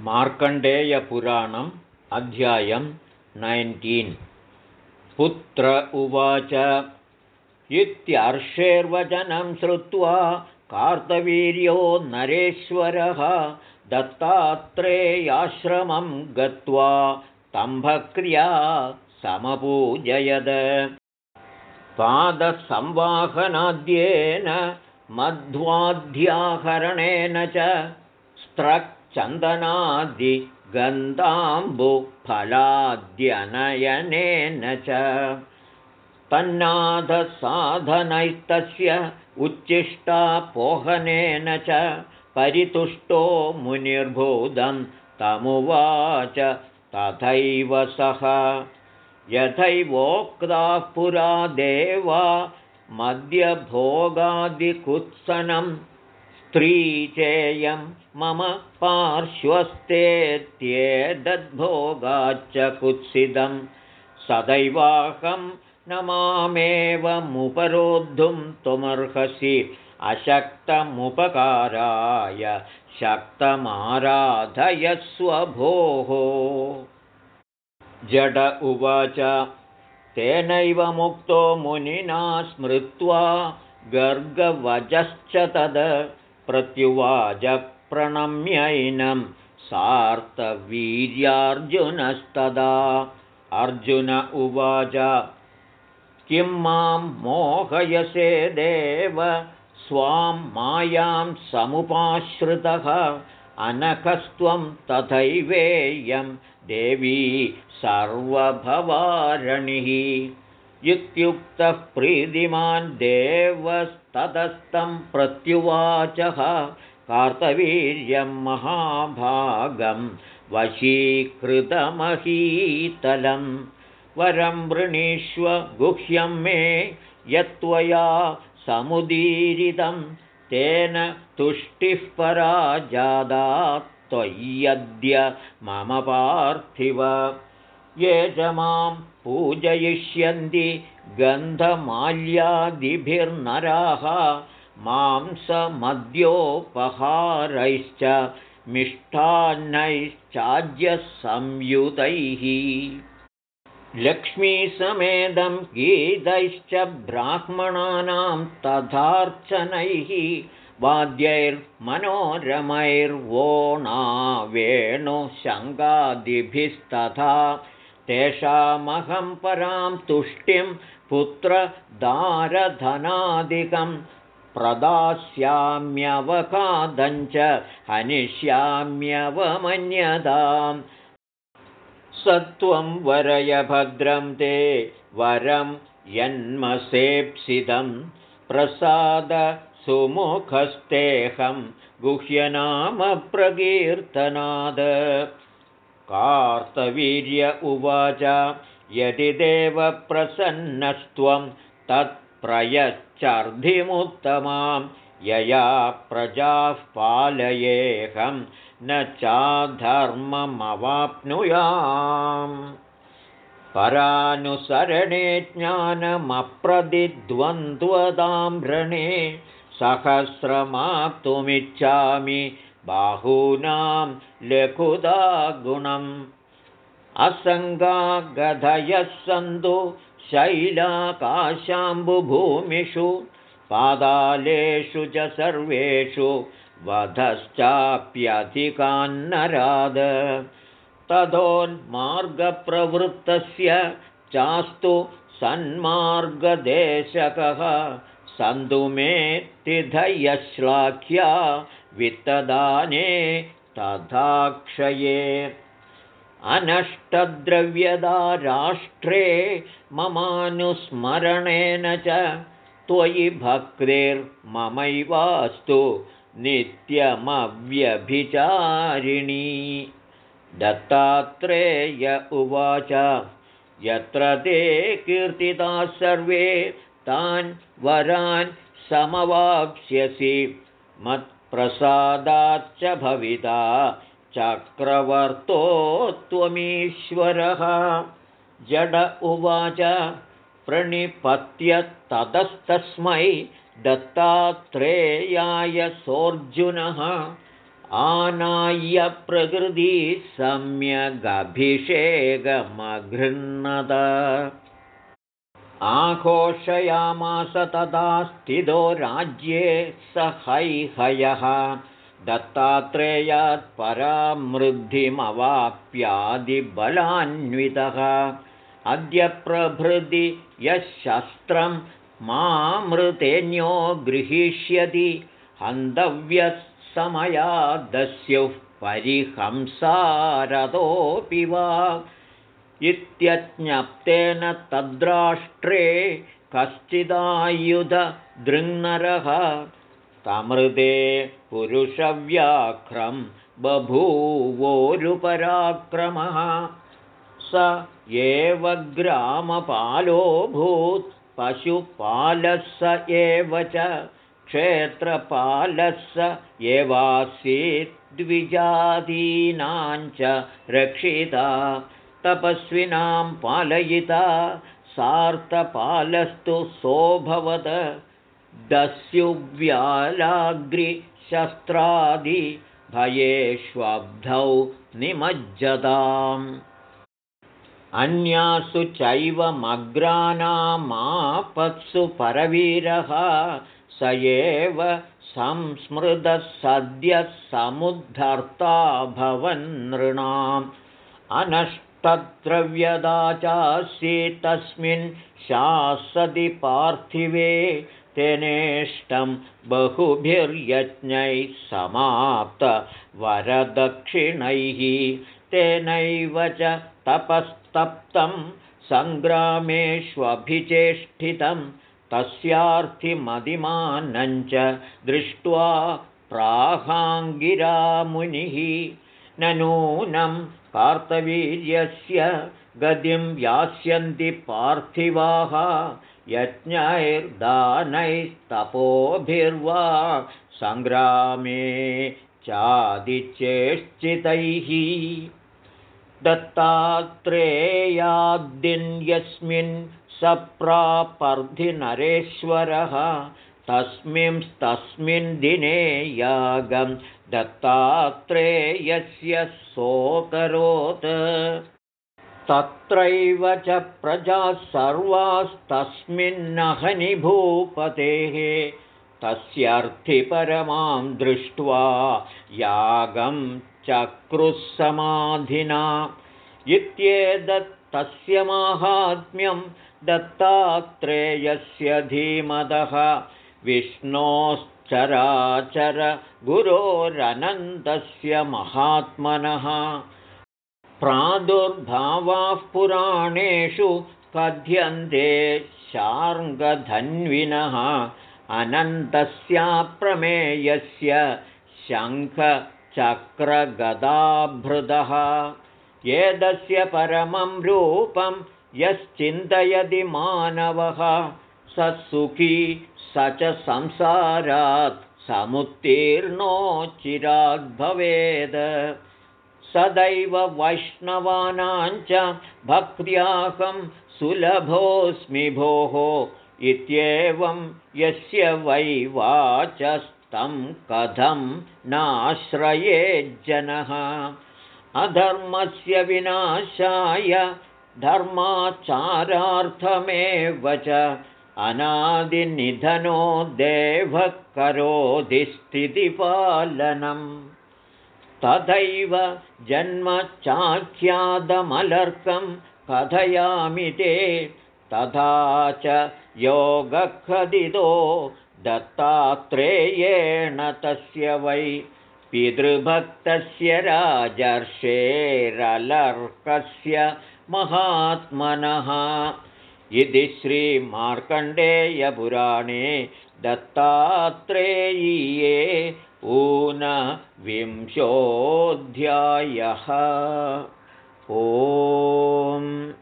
मार्कण्डेयपुराणम् अध्यायं नैन्टीन्। पुत्र उवाच इत्यर्षेर्वचनं श्रुत्वा कार्तवीर्यो नरेश्वरः दत्तात्रेयाश्रमं गत्वा तम्भक्रिया समपूजयद। पादसंवाहनाद्येन मध्वाध्याहरणेन च स्त्रक् चन्दनादिगन्धाम्बुफलाद्यनयनेन च तन्नाथसाधनैस्तस्य उच्छिष्टापोहनेन च परितुष्टो मुनिर्भूतं तमुवाच तथैव सः। यथैवोक्ताः पुरा देवा मद्यभोगादिकुत्सनं चेयं मम पार्श्वस्तेत्येतद्भोगाच्च कुत्सितं। सदैवाहं न मामेवमुपरोद्धुं त्वमर्हसि अशक्तमुपकाराय शक्तमाराधयस्वभोः। जड उवाच तेनैव मुक्तो मुनिना स्मृत्वा गर्गवजश्च तद् प्रत्युवाच प्रणम्यैनं सार्तवीर्यार्जुनस्तदा अर्जुन उवाच किं मां मोहयसे देव? स्वां मायां समुपाश्रितः। अनखस्त्वं तथैवेयं देवी सर्वभवारणिः इत्युक्तः प्रीतिमान् देवस्ततस्तं प्रत्युवाचः कार्तवीर्यं महाभागं वशीकृतमहीतलं। वरं वृणीष्व गुह्यं मे यत्त्वया समुदीरितं। तेन तुष्टिः परा जादा त्वय्यद्य मम पार्थिव ये च मां पूजयिष्यन्ति गन्धमाल्यादिभिर्नराः मांसमद्योपहारैश्च मिष्टान्नैश्चाज्यसंयुतैः लक्ष्मीसमेदं गीतैश्च ब्राह्मणानां तथार्चनैः वाद्यैर्मनोरमैर्वोणा वेणुशङ्गादिभिस्तथा तेषामहं परां तुष्टिं पुत्रदारधनादिकं प्रदास्याम्यवकादञ्च हनिष्याम्यवमन्यताम्। स त्वं वरय भद्रं ते वरं यन्मसेप्सितं प्रसादसुमुखस्तेऽहं गुह्यनामप्रकीर्तनाद कार्तवीर्य उवाच यदि देवप्रसन्नस्त्वं तत्प्रयच्छर्धिमुत्तमां यया प्रजाः पालयेऽहं न चाधर्ममवाप्नुयाम्। परानुसरणे ज्ञानमप्रदिद्वन्द्वदाम्रणे सहस्रमाप्तुमिच्छामि बाहूनां लघुदा गुणम्। असङ्गागधयः सन्तु शैलाकाशाम्बुभूमिषु पादालेषु च सर्वेषु वधश्चाप्यधिकान्नराद। ततोन्मार्गप्रवृत्तस्य चास्तु सन्मार्गदेशकः। सन्तु मे तिथयश्लाघ्या वित्तदाने तथाक्षये अनष्टद्रव्यदा राष्ट्रे ममानुस्मरणेन च त्वयि भक्तिर्ममैवास्तु नित्यमव्यभिचारिणी। दत्तात्रेय उवाच यत्र ते कीर्तिताः सर्वे तान् वरान् समवाप्स्यसि मत्प्रसादाच्च भविता चक्रवर्तो त्वमीश्वरः। जड उवाच प्रणिपत्य ततस्तस्मै दत्तात्रेयाय सोऽर्जुनः। आनाय्य प्रकृति सम्यगभिषेकमघृह्णत आघोषयामास तदा स्थितो राज्ये स हैहयः दत्तात्रेयात् परामृद्धिमवाप्यादिबलान्वितः। अद्य प्रभृति यः शस्त्रं मामृतेन्यो गृहीष्यति हन्तव्यः समयादस्युः परिहंसारतोऽपि वा इत्यज्ञप्तेन तद्राष्ट्रे कश्चिदायुधदृङ्नरः तमृदे पुरुषव्याघ्रं बभूवोरुपराक्रमः। स एव ग्रामपालोऽभूत् पशुपालः स एव च क्षेत्रपालः स एवासीद्विजातीनाञ्च रक्षिता तपस्विनां पालयिता सार्तपालस्तु सोऽभवत् दस्युव्यालाग्रिशस्त्रादिभयेष्वब्धौ निमज्जताम्। अन्यासु चैवमग्रानामापत्सु परवीरः स एव संस्मृतः सद्यः समुद्धर्ता भवन्नृणाम् अनष्ट तद्रव्यदा चासि तस्मिन् शासति पार्थिवे तेनेष्टं बहुभिर्यज्ञैः समाप्तवरदक्षिणैः तेनैव च तपस्तप्तं सङ्ग्रामेष्वभिचेष्टितं तस्यार्थिमदिमानञ्च दृष्ट्वा प्राहाङ्गिरामुनिः न नूनं कार्तवीर्यस्य गतिं यास्यन्ति पार्थिवाः यज्ञैर्दानैस्तपोभिर्वा सङ्ग्रामे चादिचेश्चितैः दत्तात्रेयाद्दिन्यस्मिन् सप्रापर्धिनरेश्वरः तस्मिंस्तस्मिन् दिने यागं दत्तात्रेयस्य सोऽकरोत् तत्रैव च प्रजाः सर्वास्तस्मिन्नहनिभूपतेः तस्यर्थिपरमां दृष्ट्वा यागं चक्रुःसमाधिना। इत्येतत्तस्य माहात्म्यं दत्तात्रेयस्य धीमदः। विष्णोश्चराचर गुरोरनन्तस्य महात्मनः। प्रादुर्भावाः पुराणेषु कथ्यन्ते शार्ङ्गधन्विनः। अनन्तस्याप्रमेयस्य शङ्खचक्रगदाभृदः। एतस्य परमं रूपं यश्चिन्तयति मानवः सुखी स च संसारात् समुत्तीर्णो चिराद्भवेद् सदैव वैष्णवानाञ्च भक्त्याहं सुलभोऽस्मि भोः। इत्येवं यस्य वै वाचस्तं कथं नाश्रयेज्जनः अधर्मस्य विनाशाय धर्माचारार्थमेव च अनादिनिधनो देवः करोति स्थितिपालनम् तथैव जन्मचाख्यादमलर्कं कथयामि ते तथा च योगखदितो दत्तात्रेयेण तस्य वै पितृभक्तस्य राजर्षेरलर्कस्य महात्मनः इति श्रीमार्कण्डेयपुराणे दत्तात्रेयीये ऊनविंशोऽध्यायः। ओम्